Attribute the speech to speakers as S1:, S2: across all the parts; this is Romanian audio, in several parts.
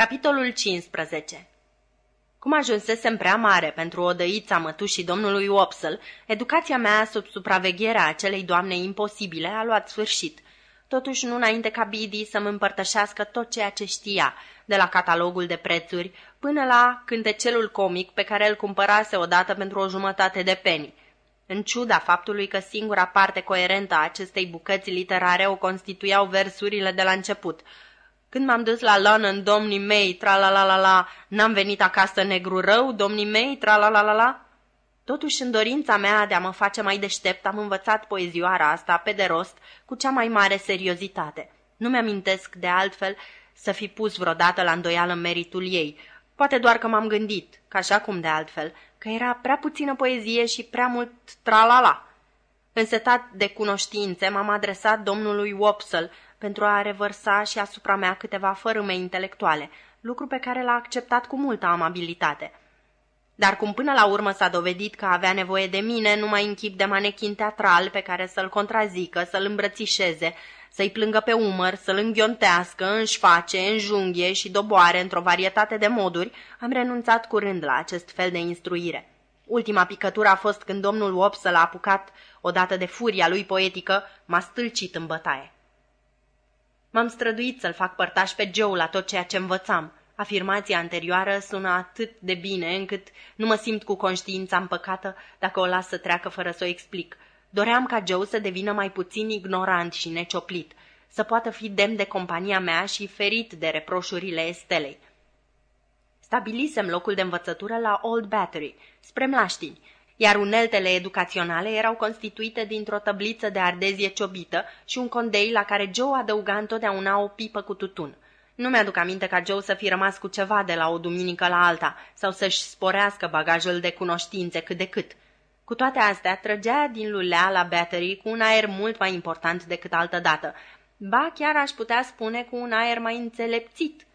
S1: Capitolul 15 Cum ajunsesem prea mare pentru o dăiță mătușii domnului Wopsle, educația mea sub supravegherea acelei doamne imposibile a luat sfârșit. Totuși nu înainte ca Bidi să-mi împărtășească tot ceea ce știa, de la catalogul de prețuri până la cântecelul comic pe care îl cumpărase odată pentru o jumătate de penny. În ciuda faptului că singura parte coerentă a acestei bucăți literare o constituiau versurile de la început – când m-am dus la London, domnii mei, tra-la-la-la-la, n-am venit acasă negru rău, domnii mei, tra-la-la-la-la? Totuși, în dorința mea de a mă face mai deștept, am învățat poezioara asta pe de rost cu cea mai mare seriozitate. Nu mi-amintesc de altfel să fi pus vreodată la îndoială meritul ei. Poate doar că m-am gândit, ca așa cum de altfel, că era prea puțină poezie și prea mult tra-la-la. Însetat de cunoștințe, m-am adresat domnului Wopsle, pentru a revărsa și asupra mea câteva fărâme intelectuale, lucru pe care l-a acceptat cu multă amabilitate. Dar cum până la urmă s-a dovedit că avea nevoie de mine, nu mai închip de manechin teatral pe care să-l contrazică, să-l îmbrățișeze, să-i plângă pe umăr, să-l înghiontească, înșface, înjunghie și doboare într-o varietate de moduri, am renunțat curând la acest fel de instruire. Ultima picătură a fost când domnul Wopsle a apucat, odată de furia lui poetică, m-a stâlcit în bătaie. M-am străduit să-l fac părtaș pe Joe la tot ceea ce învățam. Afirmația anterioară sună atât de bine încât nu mă simt cu conștiința împăcată dacă o las să treacă fără să o explic. Doream ca Joe să devină mai puțin ignorant și necioplit, să poată fi demn de compania mea și ferit de reproșurile Estelei. Stabilisem locul de învățătură la Old Battery, spre mlaștini, iar uneltele educaționale erau constituite dintr-o tăbliță de ardezie ciobită și un condei la care Joe adăuga întotdeauna o pipă cu tutun. Nu mi-aduc aminte ca Joe să fi rămas cu ceva de la o duminică la alta sau să-și sporească bagajul de cunoștințe cât de cât. Cu toate astea, trăgea din lulea la battery cu un aer mult mai important decât altă dată. Ba, chiar aș putea spune cu un aer mai înțelepțit,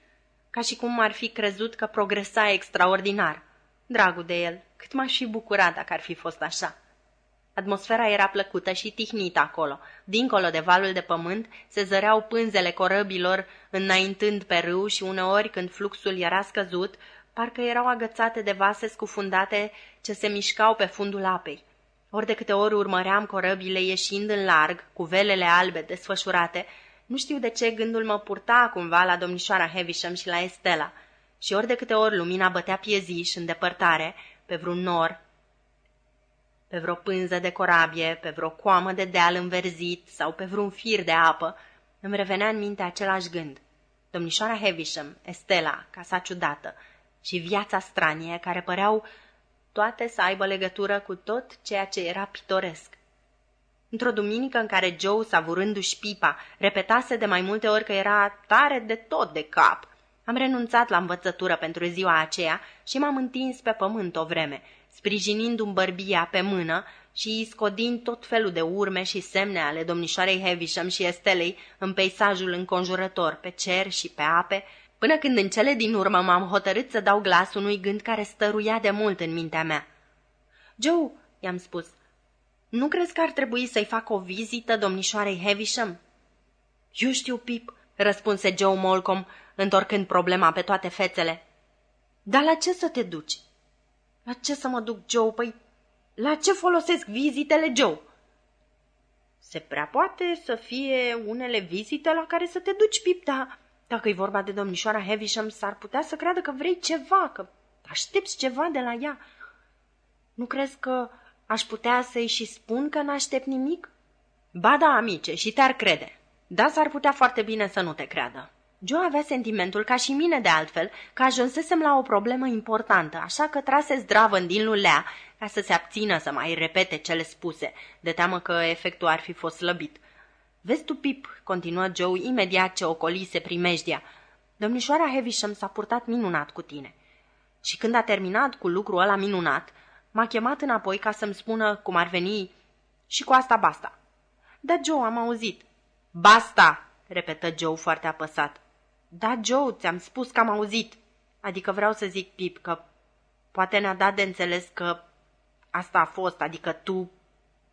S1: ca și cum ar fi crezut că progresa extraordinar. Dragul de el, cât m-aș fi bucurat dacă ar fi fost așa. Atmosfera era plăcută și tihnită acolo. Dincolo de valul de pământ se zăreau pânzele corăbilor înaintând pe râu și uneori, când fluxul era scăzut, parcă erau agățate de vase scufundate ce se mișcau pe fundul apei. Ori de câte ori urmăream corăbile ieșind în larg, cu velele albe desfășurate, nu știu de ce gândul mă purta cumva la domnișoara Heavisham și la Estela. Și ori de câte ori lumina bătea pieziș în depărtare, pe vreun nor, pe vreo pânză de corabie, pe vreo coamă de deal înverzit sau pe vreun fir de apă, îmi revenea în minte același gând. Domnișoara Heavisham, Estela, casa ciudată și viața stranie care păreau toate să aibă legătură cu tot ceea ce era pitoresc. Într-o duminică în care Joe, savurându-și pipa, repetase de mai multe ori că era tare de tot de cap, am renunțat la învățătură pentru ziua aceea și m-am întins pe pământ o vreme, sprijinind-un bărbia pe mână și scodind tot felul de urme și semne ale domnișoarei Heavisham și Estelei în peisajul înconjurător, pe cer și pe ape, până când în cele din urmă m-am hotărât să dau glas unui gând care stăruia de mult în mintea mea. Joe, i-am spus, nu crezi că ar trebui să-i fac o vizită domnișoarei Heavisham? Eu știu, Pip, răspunse Joe Molcom, întorcând problema pe toate fețele. Dar la ce să te duci? La ce să mă duc, Joe? Păi, la ce folosesc vizitele, Joe? Se prea poate să fie unele vizite la care să te duci, Pip, dar dacă e vorba de domnișoara Heavisham, s-ar putea să creadă că vrei ceva, că aștepți ceva de la ea. Nu crezi că aș putea să-i și spun că n-aștept nimic? Ba da, amice, și te-ar crede. Da, s-ar putea foarte bine să nu te creadă. Joe avea sentimentul, ca și mine de altfel, că ajunsesem la o problemă importantă, așa că trase zdravă din lulea ca să se abțină să mai repete cele spuse, de teamă că efectul ar fi fost slăbit. Vezi tu, Pip, continuă Joe imediat ce ocolise primejdia, domnișoara Heavisham s-a purtat minunat cu tine. Și când a terminat cu lucrul ăla minunat, m-a chemat înapoi ca să-mi spună cum ar veni și cu asta basta. Da, Joe, am auzit. Basta, repetă Joe foarte apăsat. Da, Joe, ți-am spus că am auzit. Adică vreau să zic, Pip, că poate ne-a dat de înțeles că asta a fost, adică tu...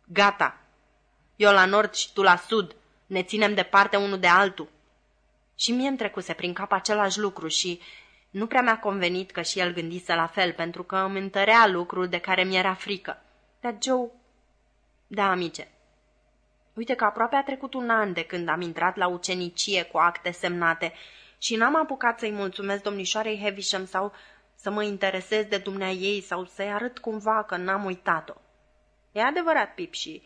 S1: Gata. Eu la nord și tu la sud. Ne ținem departe unul de altul. Și mie îmi trecuse prin cap același lucru și nu prea mi-a convenit că și el gândise la fel, pentru că îmi întărea lucrul de care mi-era frică. Dar Joe... Da, amice. Uite că aproape a trecut un an de când am intrat la ucenicie cu acte semnate și n-am apucat să-i mulțumesc domnișoarei Heavisham sau să mă interesez de dumnea ei sau să-i arăt cumva că n-am uitat-o. E adevărat, Pip, și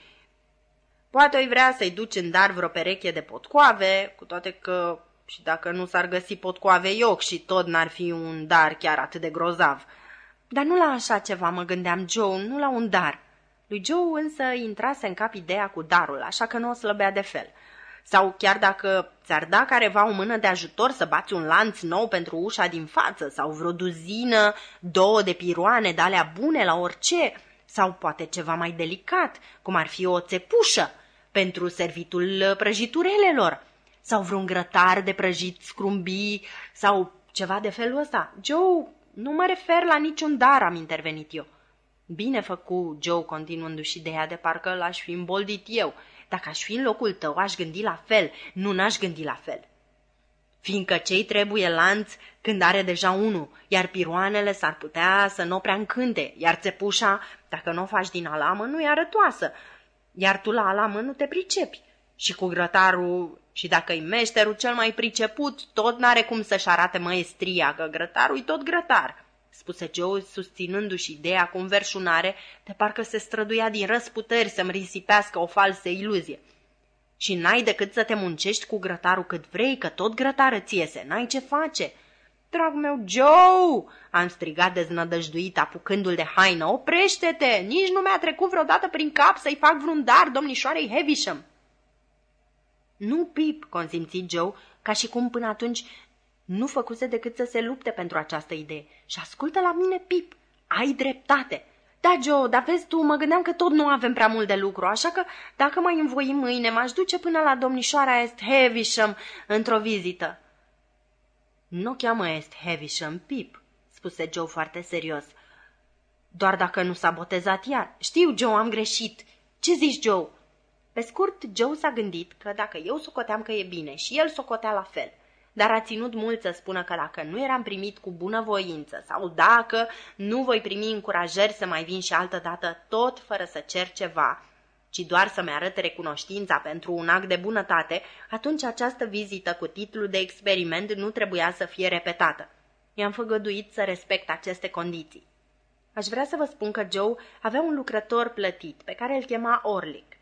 S1: poate îi vrea să-i duci în dar vreo pereche de potcoave, cu toate că și dacă nu s-ar găsi potcoave ioc și tot n-ar fi un dar chiar atât de grozav. Dar nu la așa ceva mă gândeam, Joe, nu la un dar. Lui Joe însă intrase în cap ideea cu darul, așa că nu o slăbea de fel. Sau chiar dacă ți-ar da careva o mână de ajutor să bați un lanț nou pentru ușa din față sau vreo duzină, două de piroane de alea bune la orice, sau poate ceva mai delicat, cum ar fi o țepușă pentru servitul prăjiturelelor, sau vreun grătar de prăjit scrumbii, sau ceva de felul ăsta. Joe, nu mă refer la niciun dar, am intervenit eu. Bine făcut, Joe, continuându-și ideea de parcă l-aș fi îmboldit eu. Dacă aș fi în locul tău, aș gândi la fel, nu n-aș gândi la fel. Fiindcă cei trebuie lanț când are deja unul, iar piroanele s-ar putea să nu prea încânte, iar țepușa, dacă nu o faci din alamă, nu e arătoasă, iar tu la alamă nu te pricepi. Și cu grătarul, și dacă e meșterul cel mai priceput, tot n-are cum să-și arate măestria, că grătarul e tot grătar spuse Joe, susținându-și ideea cu înverșunare, de parcă se străduia din răsputeri să-mi risipească o falsă iluzie. Și n-ai decât să te muncești cu grătarul cât vrei, că tot grătară ți iese, n-ai ce face. Drag meu, Joe!" am strigat deznădăjduit, apucându-l de haină. Oprește-te! Nici nu mi-a trecut vreodată prin cap să-i fac vreun dar domnișoarei Heavisham." Nu, Pip," consimți Joe, ca și cum până atunci nu făcuse decât să se lupte pentru această idee. Și ascultă la mine, Pip, ai dreptate. Da, Joe, dar vezi tu, mă gândeam că tot nu avem prea mult de lucru, așa că dacă mai învoim mâine, m-aș duce până la domnișoara Est Heavisham într-o vizită. Nu cheamă Est Heavisham, Pip, spuse Joe foarte serios. Doar dacă nu s-a botezat ea. Știu, Joe, am greșit. Ce zici, Joe? Pe scurt, Joe s-a gândit că dacă eu socoteam că e bine și el socotea la fel – dar a ținut mult să spună că dacă nu eram primit cu bunăvoință sau dacă nu voi primi încurajări să mai vin și altă dată tot fără să cer ceva, ci doar să-mi arăt recunoștința pentru un act de bunătate, atunci această vizită cu titlul de experiment nu trebuia să fie repetată. I-am făgăduit să respect aceste condiții. Aș vrea să vă spun că Joe avea un lucrător plătit, pe care îl chema Orlick.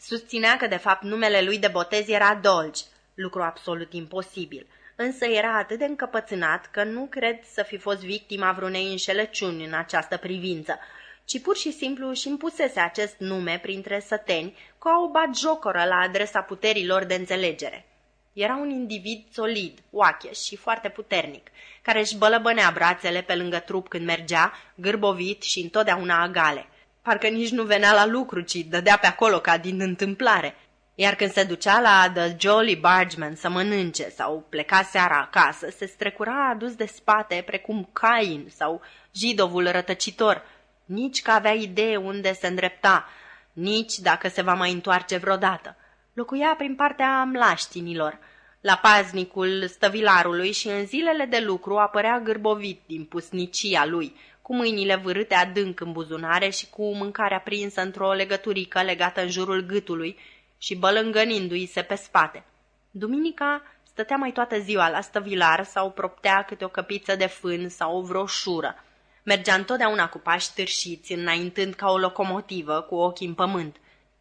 S1: Susținea că de fapt numele lui de botez era Dolge, lucru absolut imposibil, însă era atât de încăpățânat că nu cred să fi fost victima vreunei înșelăciuni în această privință, ci pur și simplu își impusese acest nume printre săteni cu o batjocoră la adresa puterilor de înțelegere. Era un individ solid, oacheș și foarte puternic, care își bălăbănea brațele pe lângă trup când mergea, gârbovit și întotdeauna agale. Parcă nici nu venea la lucru, ci dădea pe acolo ca din întâmplare – iar când se ducea la The Jolly Bargeman să mănânce sau pleca seara acasă, se strecura adus de spate precum Cain sau Jidovul rătăcitor, nici că avea idee unde se îndrepta, nici dacă se va mai întoarce vreodată. Locuia prin partea mlaștinilor, la paznicul stăvilarului și în zilele de lucru apărea gârbovit din pusnicia lui, cu mâinile vârâte adânc în buzunare și cu mâncarea prinsă într-o legăturică legată în jurul gâtului, și bălângănindu-i se pe spate. Duminica stătea mai toată ziua la stăvilar sau proptea câte o căpiță de fân sau o vroșură. Mergea întotdeauna cu pași târșiți, înaintând ca o locomotivă, cu ochii în pământ.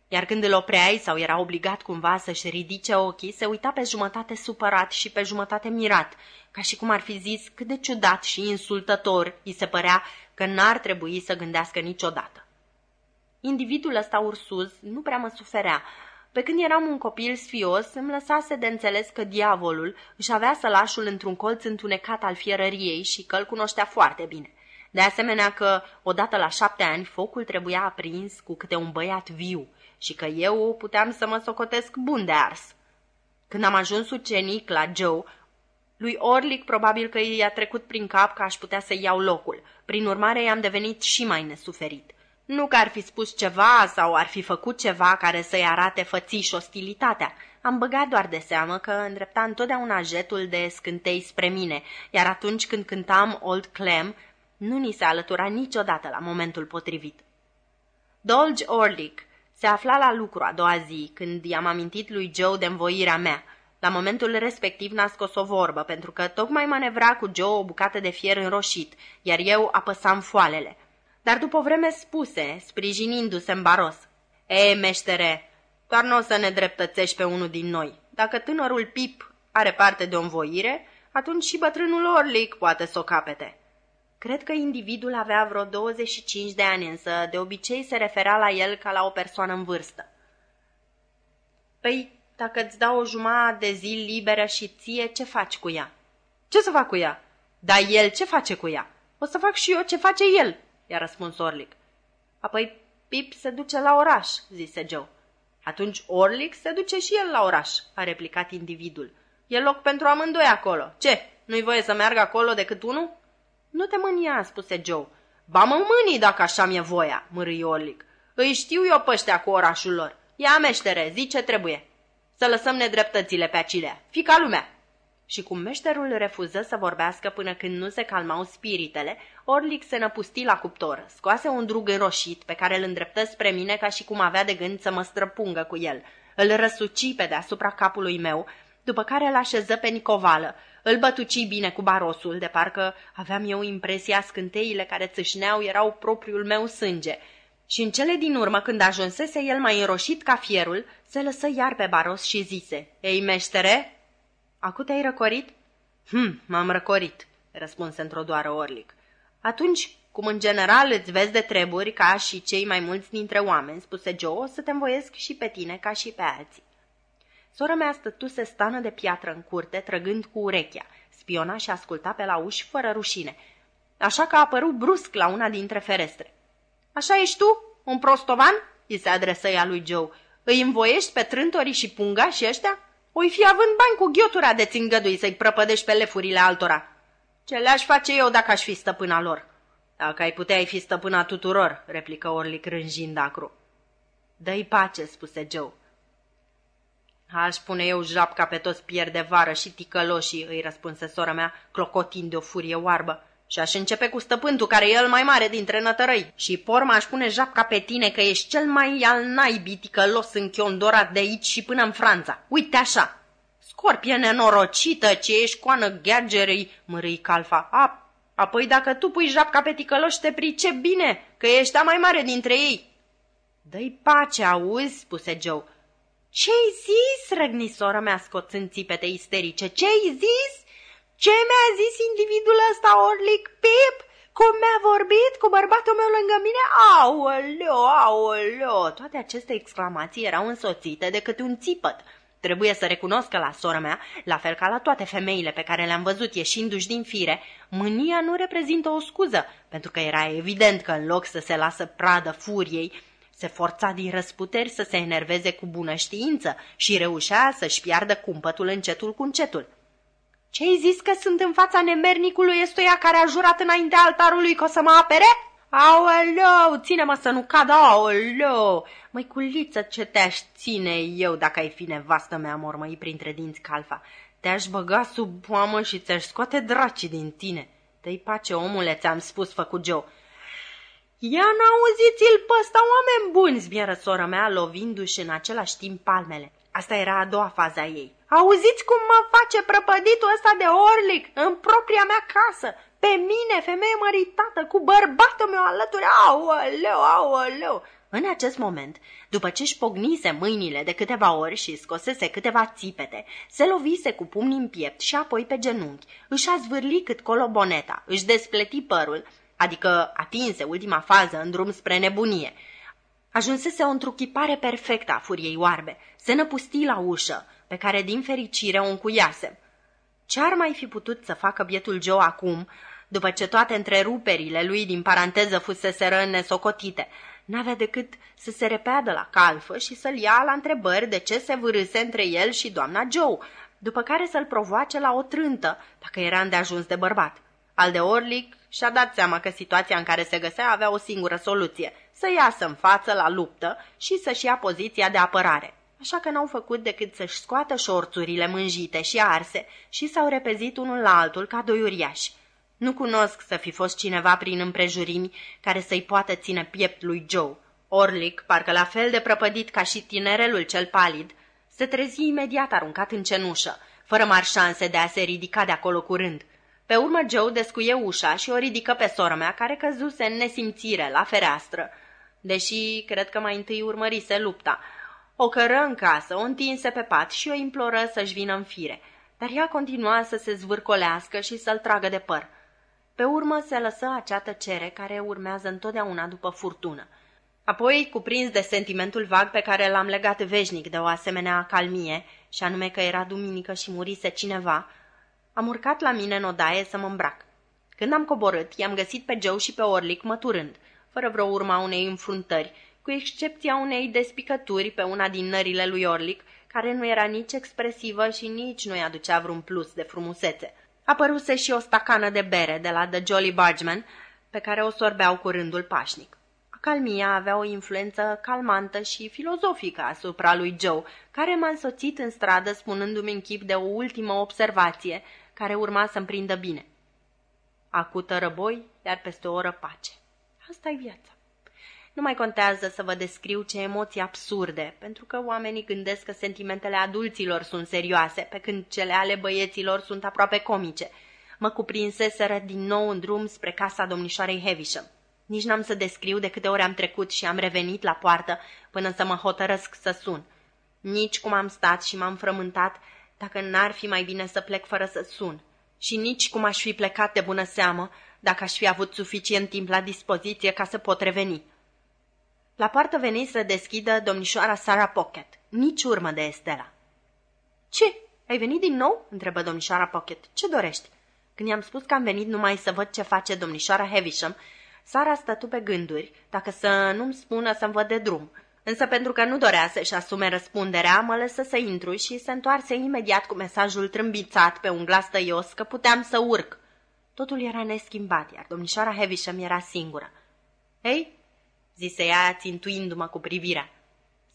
S1: Iar când îl opreai sau era obligat cumva să-și ridice ochii, se uita pe jumătate supărat și pe jumătate mirat, ca și cum ar fi zis cât de ciudat și insultător îi se părea că n-ar trebui să gândească niciodată. Individul ăsta ursuz nu prea mă suferea, pe când eram un copil sfios, îmi lăsase de înțeles că diavolul își avea sălașul într-un colț întunecat al fierăriei și că îl cunoștea foarte bine. De asemenea că, odată la șapte ani, focul trebuia aprins cu câte un băiat viu și că eu puteam să mă socotesc bun de ars. Când am ajuns ucenic la Joe, lui Orlic probabil că i-a trecut prin cap că aș putea să iau locul. Prin urmare, i-am devenit și mai nesuferit. Nu că ar fi spus ceva sau ar fi făcut ceva care să-i arate fățiș ostilitatea. Am băgat doar de seamă că îndrepta întotdeauna jetul de scântei spre mine, iar atunci când cântam Old Clem, nu ni se alătura niciodată la momentul potrivit. Dolge Orlick se afla la lucru a doua zi, când i-am amintit lui Joe de învoirea mea. La momentul respectiv n-a scos o vorbă, pentru că tocmai manevra cu Joe o bucată de fier înroșit, iar eu apăsam foalele. Dar după o vreme spuse, sprijinindu-se în baros, E, meștere, doar nu o să ne dreptățești pe unul din noi. Dacă tânărul Pip are parte de o învoire, atunci și bătrânul Orlic poate să o capete. Cred că individul avea vreo 25 de ani, însă de obicei se referea la el ca la o persoană în vârstă. Păi, dacă îți dau o jumătate de zi liberă și ție, ce faci cu ea? Ce să fac cu ea? Dar el ce face cu ea? O să fac și eu ce face el, i-a răspuns Orlic. Apoi Pip se duce la oraș, zise Joe. Atunci Orlic se duce și el la oraș, a replicat individul. E loc pentru amândoi acolo. Ce, nu-i voie să meargă acolo decât unul? Nu te mânia, spuse Joe. Ba mă mânii dacă așa mi-e voia, mărâi Orlic. Îi știu eu păștea cu orașul lor. Ia meștere, zi ce trebuie. Să lăsăm nedreptățile pe acilea. Fica lumea. Și cum meșterul refuză să vorbească până când nu se calmau spiritele, Orlic se năpusti la cuptor, scoase un drug înroșit pe care îl îndreptă spre mine ca și cum avea de gând să mă străpungă cu el. Îl răsuci pe deasupra capului meu, după care îl așeză pe nicovală, îl bătuci bine cu barosul, de parcă aveam eu impresia scânteile care țâșneau erau propriul meu sânge. Și în cele din urmă, când ajunsese el mai înroșit ca fierul, se lăsă iar pe baros și zise, Ei, meștere, Acu te-ai răcorit?" Hm, m-am răcorit," răspunse într-o doară Orlic. Atunci, cum în general îți vezi de treburi ca și cei mai mulți dintre oameni, spuse Joe, o să te învoiesc și pe tine ca și pe alții. Sora mea stătuse stană de piatră în curte, trăgând cu urechea. Spiona și asculta pe la uși fără rușine. Așa că a apărut brusc la una dintre ferestre. Așa ești tu? Un prostovan?" îi se adresă ea lui Joe. Îi învoiești pe trântorii și punga și ăștia?" Oi fi având bani cu ghiotura de ți îngădui să-i prăpădești pe lefurile altora. Ce le-aș face eu dacă aș fi stăpâna lor? Dacă ai putea, ai fi stăpâna tuturor, replică Orlic rânjind acru. Dă-i pace, spuse Joe. Aș pune eu japca pe toți pierde vară și ticăloșii, îi răspunse sora mea, clocotind de o furie oarbă. Și aș începe cu stăpântul, care e el mai mare dintre nătărăi. Și porma aș pune japca pe tine, că ești cel mai al naibii ticălos închiondorat de aici și până în Franța. Uite așa! Scorpie nenorocită, ce ești coană gheagerei, mărâi calfa. A, apoi dacă tu pui japca pe ticăloș, te price bine, că ești a mai mare dintre ei. Dă-i pace, auzi, spuse Joe. Ce-ai zis, răgni sora mea scoțând țipete isterice, ce-ai zis? Ce mi-a zis individul ăsta, Orlic Pip? Cum mi-a vorbit cu bărbatul meu lângă mine? Aoleo, aoleo! Toate aceste exclamații erau însoțite de câte un țipăt. Trebuie să recunosc că la sora mea, la fel ca la toate femeile pe care le-am văzut ieșindu-și din fire, mânia nu reprezintă o scuză, pentru că era evident că în loc să se lasă pradă furiei, se forța din răsputeri să se enerveze cu bună știință și reușea să-și piardă cumpătul încetul cu încetul. Ce-ai zis că sunt în fața nemernicului estoia care a jurat înaintea altarului că o să mă apere? Aoleu, ține-mă să nu cad, aoleu! Măiculiță, ce te-aș ține eu dacă ai fi nevastă mea, mormăi printre dinți calfa. Te-aș băga sub poamă și ți-aș scoate dracii din tine. Dă-i pace, omule, ți-am spus, făcut Joe. Ia n-auziți-l pe ăsta, oameni buni, zbieră sora mea, lovindu-și în același timp palmele. Asta era a doua fază a ei. Auziți cum mă face prăpăditul ăsta de orlic în propria mea casă? Pe mine, femeie măritată, cu bărbatul meu alături, aoleu, aoleu! În acest moment, după ce își pognise mâinile de câteva ori și scosese câteva țipete, se lovise cu pumnii în piept și apoi pe genunchi, își a zvârli cât coloboneta, își despleti părul, adică atinse ultima fază în drum spre nebunie, Ajunsese o întruchipare perfectă a furiei oarbe. Se năpusti la ușă, pe care din fericire o încuiasem. Ce ar mai fi putut să facă bietul Joe acum, după ce toate întreruperile lui din paranteză fusese nesocotite? N-avea decât să se repeadă la calfă și să-l ia la întrebări de ce se vârâse între el și doamna Joe, după care să-l provoace la o trântă, dacă era îndeajuns de bărbat. Al de Orlic și-a dat seama că situația în care se găsea avea o singură soluție – să iasă în față la luptă și să-și ia poziția de apărare. Așa că n-au făcut decât să-și scoată șorțurile mânjite și arse și s-au repezit unul la altul ca doi uriași. Nu cunosc să fi fost cineva prin împrejurimi care să-i poată ține piept lui Joe. Orlic, parcă la fel de prăpădit ca și tinerelul cel palid, se trezi imediat aruncat în cenușă, fără mari șanse de a se ridica de acolo curând. Pe urmă Joe descuie ușa și o ridică pe sora mea, care căzuse în nesimțire la fereastră, deși cred că mai întâi urmărise lupta. O cără în casă, o întinse pe pat și o imploră să-și vină în fire, dar ea continua să se zvârcolească și să-l tragă de păr. Pe urmă se lăsă acea tăcere care urmează întotdeauna după furtună. Apoi, cuprins de sentimentul vag pe care l-am legat veșnic de o asemenea calmie, și anume că era duminică și murise cineva, am urcat la mine în odaie să mă îmbrac. Când am coborât, i-am găsit pe Joe și pe Orlic măturând, fără vreo urma unei înfruntări, cu excepția unei despicături pe una din nările lui Orlic, care nu era nici expresivă și nici nu-i aducea vreun plus de frumusețe. Apăruse și o stacană de bere de la The Jolly Bargeman, pe care o sorbeau cu rândul pașnic. Calmia avea o influență calmantă și filozofică asupra lui Joe, care m-a însoțit în stradă spunându-mi în chip de o ultimă observație, care urma să-mi prindă bine. Acută răboi, iar peste o oră pace. asta e viața. Nu mai contează să vă descriu ce emoții absurde, pentru că oamenii gândesc că sentimentele adulților sunt serioase, pe când cele ale băieților sunt aproape comice. Mă cuprinseseră din nou în drum spre casa domnișoarei Heavisham. Nici n-am să descriu de câte ori am trecut și am revenit la poartă până să mă hotărăsc să sun. Nici cum am stat și m-am frământat dacă n-ar fi mai bine să plec fără să sun. Și nici cum aș fi plecat de bună seamă dacă aș fi avut suficient timp la dispoziție ca să pot reveni. La poartă veni să deschidă domnișoara Sarah Pocket. Nici urmă de Estela. Ce? Ai venit din nou?" întrebă domnișoara Pocket. Ce dorești?" Când i-am spus că am venit numai să văd ce face domnișoara Heavisham, Sara stătu pe gânduri, dacă să nu-mi spună să-mi văd de drum. Însă pentru că nu dorea să-și asume răspunderea, mă lăsă să intru și se întoarse imediat cu mesajul trâmbițat pe un glas tăios că puteam să urc. Totul era neschimbat, iar domnișoara Heavisham era singură. Hei, zise ea, țintuindu-mă cu privirea.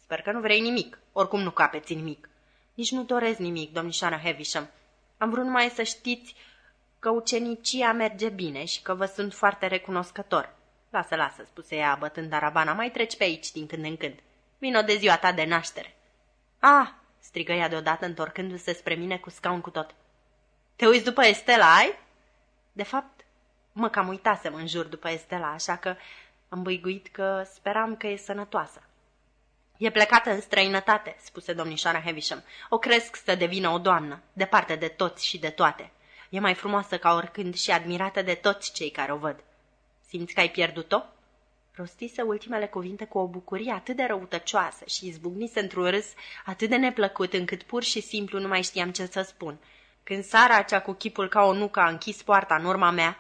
S1: Sper că nu vrei nimic, oricum nu capeți nimic. Nici nu doresc nimic, domnișoara Heavisham. Am vrut numai să știți că ucenicia merge bine și că vă sunt foarte recunoscător. Lasă, lasă, spuse ea, bătând arabana, mai treci pe aici din când în când. Vino de ziua ta de naștere. Ah, strigă ea deodată, întorcându-se spre mine cu scaun cu tot. Te uiți după Estela, ai? De fapt, mă cam uitasem în jur după Estela, așa că am băiguit că speram că e sănătoasă. E plecată în străinătate, spuse domnișoara Heavisham. O cresc să devină o doamnă, departe de toți și de toate. E mai frumoasă ca oricând și admirată de toți cei care o văd. Simți că ai pierdut-o? Rostise ultimele cuvinte cu o bucurie atât de răutăcioasă și izbucnise într-un râs atât de neplăcut încât pur și simplu nu mai știam ce să spun. Când Sara, acea cu chipul ca o nucă, a închis poarta în urma mea,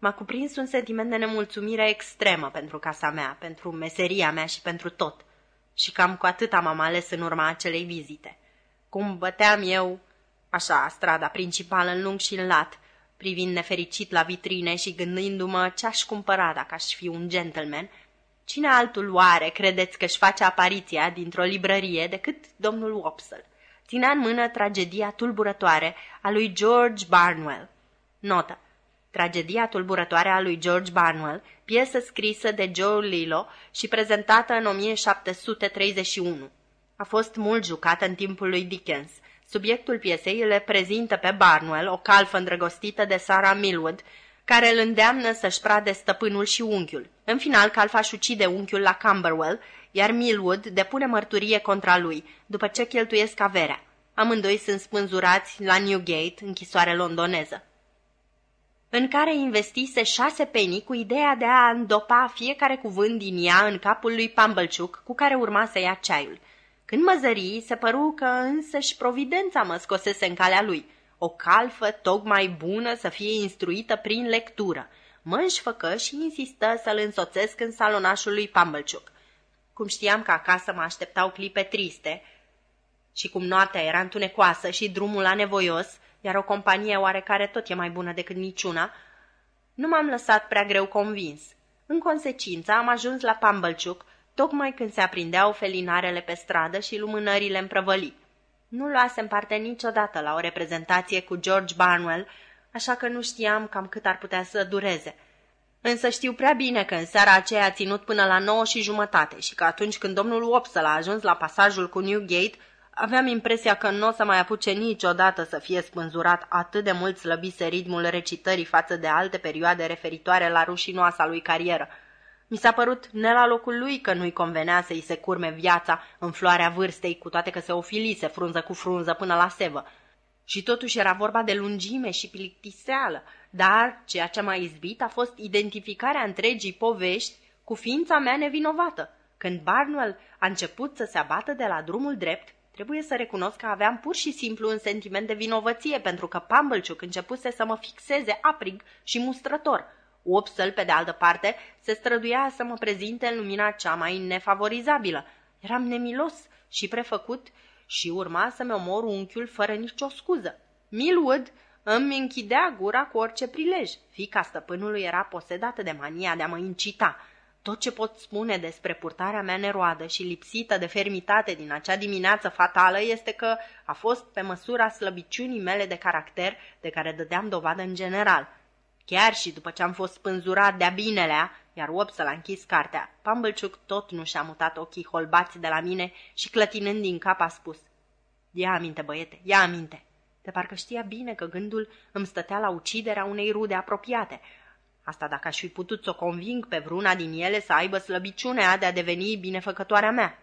S1: m-a cuprins un sentiment de nemulțumire extremă pentru casa mea, pentru meseria mea și pentru tot. Și cam cu atât am ales în urma acelei vizite. Cum băteam eu Așa, strada principală în lung și în lat, privind nefericit la vitrine și gândindu-mă ce-aș cumpăra dacă aș fi un gentleman, cine altul oare credeți că își face apariția dintr-o librărie decât domnul Wopsle? Ținea în mână tragedia tulburătoare a lui George Barnwell. Notă. Tragedia tulburătoare a lui George Barnwell, piesă scrisă de Joe Lillo și prezentată în 1731. A fost mult jucată în timpul lui Dickens – Subiectul piesei le prezintă pe Barnwell, o calfă îndrăgostită de Sarah Millwood, care îl îndeamnă să-și prade stăpânul și unchiul. În final, calfa își ucide unchiul la Camberwell, iar Millwood depune mărturie contra lui, după ce cheltuiesc averea. Amândoi sunt spânzurați la Newgate, închisoare londoneză în care investise șase penii cu ideea de a îndopa fiecare cuvânt din ea în capul lui Pumblechook, cu care urma să ia ceaiul. Când mă zări, se păru că însăși providența mă scosese în calea lui. O calfă tocmai bună să fie instruită prin lectură. Mă înșfăcă și insistă să-l însoțesc în salonașul lui Pumblechook. Cum știam că acasă mă așteptau clipe triste și cum noaptea era întunecoasă și drumul anevoios, iar o companie oarecare tot e mai bună decât niciuna, nu m-am lăsat prea greu convins. În consecință, am ajuns la Pumblechook tocmai când se aprindeau felinarele pe stradă și lumânările în prăvălii. Nu luasem parte niciodată la o reprezentație cu George Barnwell, așa că nu știam cam cât ar putea să dureze. Însă știu prea bine că în seara aceea a ținut până la nouă și jumătate și că atunci când domnul Wopsle a ajuns la pasajul cu Newgate, aveam impresia că nu o să mai apuce niciodată să fie spânzurat atât de mult slăbise ritmul recitării față de alte perioade referitoare la rușinoasa lui carieră. Mi s-a părut ne la locul lui că nu-i convenea să-i se curme viața în floarea vârstei, cu toate că se ofilise frunză cu frunză până la sevă. Și totuși era vorba de lungime și plictiseală, dar ceea ce m-a izbit a fost identificarea întregii povești cu ființa mea nevinovată. Când Barnwell a început să se abată de la drumul drept, trebuie să recunosc că aveam pur și simplu un sentiment de vinovăție pentru că Pumblechook începuse să mă fixeze aprig și mustrător. Opsel, pe de altă parte, se străduia să mă prezinte în lumina cea mai nefavorizabilă. Eram nemilos și prefăcut și urma să-mi omor unchiul fără nicio scuză. Milwood îmi închidea gura cu orice prilej. Fica stăpânului era posedată de mania de a mă incita. Tot ce pot spune despre purtarea mea neroadă și lipsită de fermitate din acea dimineață fatală este că a fost pe măsura slăbiciunii mele de caracter de care dădeam dovadă în general. Chiar și după ce am fost spânzurat de-a binelea, iar Wopsle a închis cartea, Pumblechook tot nu și-a mutat ochii holbați de la mine și clătinând din cap a spus Ia aminte, băiete, ia aminte! De parcă știa bine că gândul îmi stătea la uciderea unei rude apropiate. Asta dacă aș fi putut să o conving pe vruna din ele să aibă slăbiciunea de a deveni binefăcătoarea mea.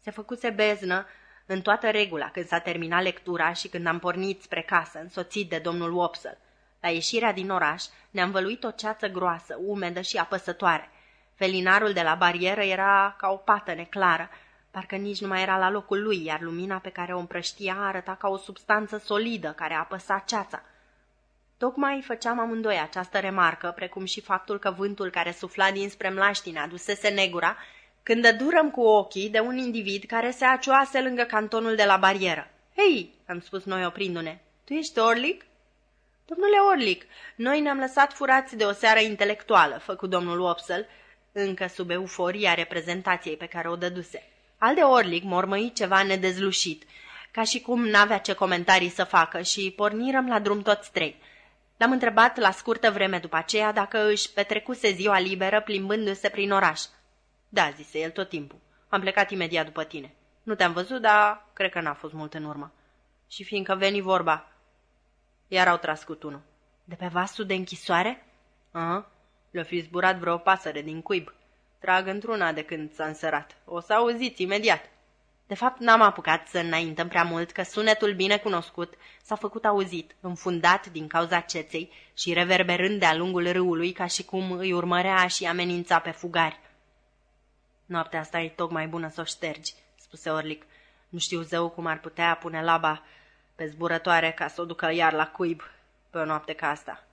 S1: Se făcuse beznă în toată regula când s-a terminat lectura și când am pornit spre casă, însoțit de domnul Wopsle. La ieșirea din oraș ne-am văluit o ceață groasă, umedă și apăsătoare. Felinarul de la barieră era ca o pată neclară, Parcă nici nu mai era la locul lui, iar lumina pe care o împrăștia arăta ca o substanță solidă care apăsa ceața. Tocmai făceam amândoi această remarcă, precum și faptul că vântul care sufla dinspre mlaștine adusese negura, când dădurăm cu ochii de un individ care se acioase lângă cantonul de la barieră. Hei, am spus noi oprindu-ne, tu ești Orlic? Domnule Orlic, noi ne-am lăsat furați de o seară intelectuală, făcut domnul Wopsle, încă sub euforia reprezentației pe care o dăduse. Al de Orlic mormăi ceva nedezlușit, ca și cum n-avea ce comentarii să facă și pornirăm la drum toți trei. L-am întrebat la scurtă vreme după aceea dacă își petrecuse ziua liberă plimbându-se prin oraș. Da, zise el tot timpul. Am plecat imediat după tine. Nu te-am văzut, dar cred că n-a fost mult în urmă. Și fiindcă veni vorba, iar au tras cu tunul. De pe vasul de închisoare? Aha, le-a fi zburat vreo pasăre din cuib. Trag într-una de când s-a însărat. O să auziți imediat. De fapt, n-am apucat să înaintăm prea mult, că sunetul bine cunoscut s-a făcut auzit, înfundat din cauza ceței și reverberând de-a lungul râului ca și cum îi urmărea și amenința pe fugari. Noaptea asta e tocmai bună să o ștergi, spuse Orlic. Nu știu zău cum ar putea pune laba pe zburătoare ca să o ducă iar la cuib pe o noapte ca asta.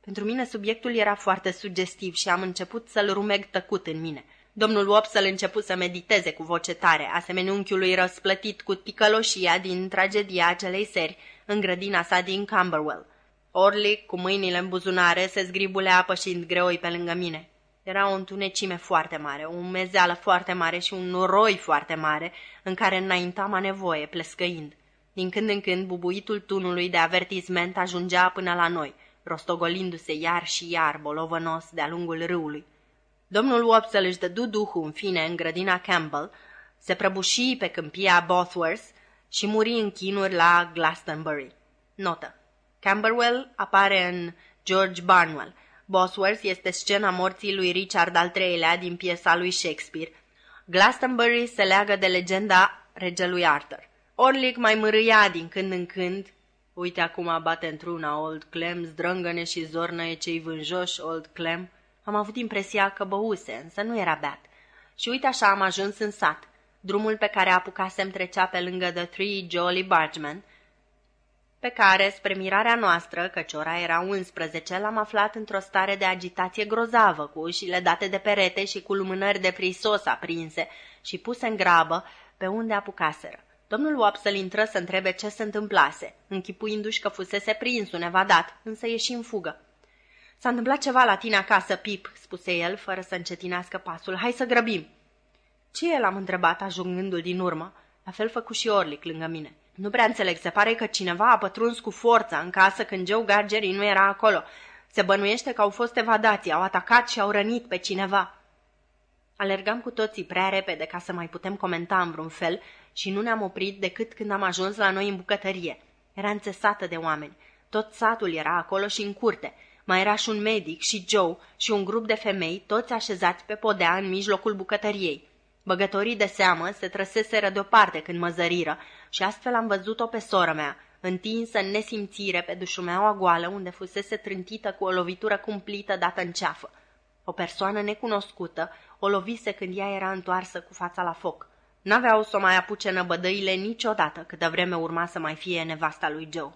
S1: Pentru mine subiectul era foarte sugestiv și am început să-l rumeg tăcut în mine. Domnul Wopsle început să mediteze cu voce tare, asemenea unchiului răsplătit cu ticăloșia din tragedia acelei seri în grădina sa din Camberwell. Orlic, cu mâinile în buzunare, se zgribulea apășind greoi pe lângă mine. Era o întunecime foarte mare, o umezeală foarte mare și un noroi foarte mare, în care înaintam a nevoie, plescăind. Din când în când, bubuitul tunului de avertisment ajungea până la noi – rostogolindu-se iar și iar bolovănos de-a lungul râului. Domnul Wopsle își dădu duhul în fine în grădina Campbell, se prăbuși pe câmpia Bothworth și muri în chinuri la Glastonbury. Notă. Camberwell apare în George Barnwell. Bosworth este scena morții lui Richard al III-lea din piesa lui Shakespeare. Glastonbury se leagă de legenda regelui Arthur. Orlic mai mărâia din când în când Uite acum bate într-una Old Clem, zdrângăne și zornăie cei vânjoși Old Clem. Am avut impresia că băuse, însă nu era beat. Și uite așa am ajuns în sat. Drumul pe care apucasem trecea pe lângă The Three Jolly Bargemen, pe care, spre mirarea noastră, căci ora era 11, l-am aflat într-o stare de agitație grozavă, cu ușile date de perete și cu lumânări de prisos aprinse și puse în grabă pe unde apucaseră. Domnul Wopsle intră să întrebe ce se întâmplase, închipuindu-și că fusese prins un evadat, însă ieși în fugă. S-a întâmplat ceva la tine acasă, Pip," spuse el, fără să încetinească pasul. Hai să grăbim." Ce e?" l-am întrebat, ajungându-l din urmă. La fel făcu și Orlic lângă mine. Nu prea înțeleg, se pare că cineva a pătruns cu forța în casă când Joe Gargery nu era acolo. Se bănuiește că au fost evadații, au atacat și au rănit pe cineva. Alergam cu toții prea repede ca să mai putem comenta în vreun fel și nu ne-am oprit decât când am ajuns la noi în bucătărie. Era înțesată de oameni. Tot satul era acolo și în curte. Mai era și un medic și Joe și un grup de femei, toți așezați pe podea în mijlocul bucătăriei. Băgătorii de seamă se trăseseră deoparte când mă zăriră și astfel am văzut-o pe sora mea, întinsă în nesimțire pe dușumeaua goală unde fusese trântită cu o lovitură cumplită dată în ceafă. O persoană necunoscută o lovise când ea era întoarsă cu fața la foc. N-aveau să o mai apuce năbădăile niciodată câtă vreme urma să mai fie nevasta lui Joe.